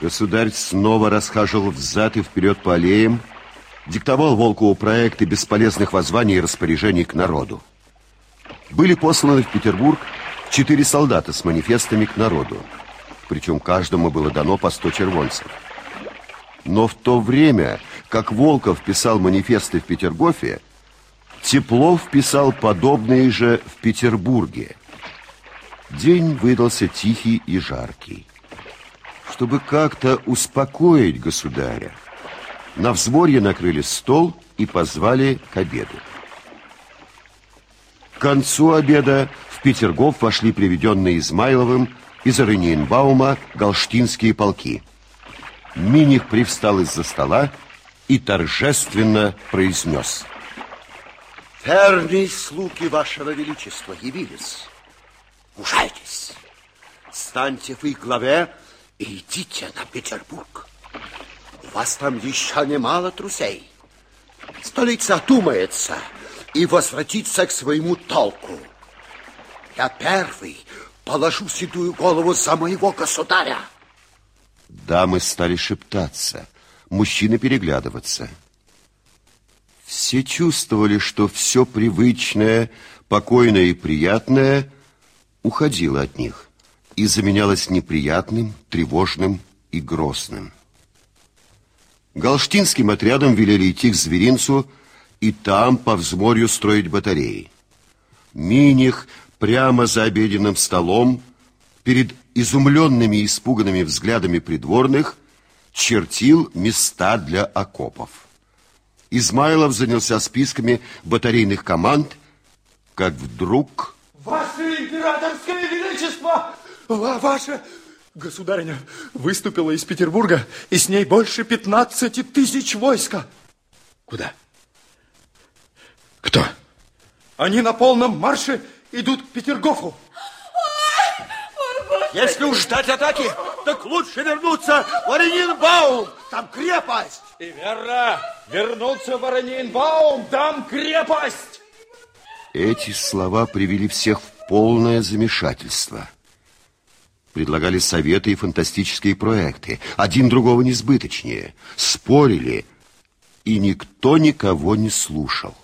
Государь снова расхаживал взад и вперед по аллеям, диктовал Волкову проекты бесполезных воззваний и распоряжений к народу. Были посланы в Петербург четыре солдата с манифестами к народу, причем каждому было дано по сто червонцев. Но в то время, как Волков писал манифесты в Петергофе, Теплов писал подобные же в Петербурге. День выдался тихий и жаркий чтобы как-то успокоить государя. На взморье накрыли стол и позвали к обеду. К концу обеда в Петергоф вошли приведенные Измайловым из Оренинбаума галштинские полки. Миних привстал из-за стола и торжественно произнес. Верные слуги вашего величества явились. Мужайтесь. Станьте в их главе идите на Петербург. У вас там еще немало трусей. Столица отумается и возвратится к своему толку. Я первый положу седую голову за моего государя. Дамы стали шептаться, мужчины переглядываться. Все чувствовали, что все привычное, покойное и приятное уходило от них и заменялось неприятным, тревожным и грозным. Галштинским отрядом велели идти к зверинцу и там по взморью строить батареи. Миних прямо за обеденным столом перед изумленными и испуганными взглядами придворных чертил места для окопов. Измайлов занялся списками батарейных команд, как вдруг... Ваше императорское величество! Ваша государиня выступила из Петербурга, и с ней больше 15 тысяч войска. Куда? Кто? Они на полном марше идут к Петергофу. Если уж ждать атаки, так лучше вернуться в Оренинбаум. Там крепость. И верно. Вернуться в Оренинбаум. Там крепость. Эти слова привели всех в полное замешательство предлагали советы и фантастические проекты, один другого несбыточнее, спорили, и никто никого не слушал.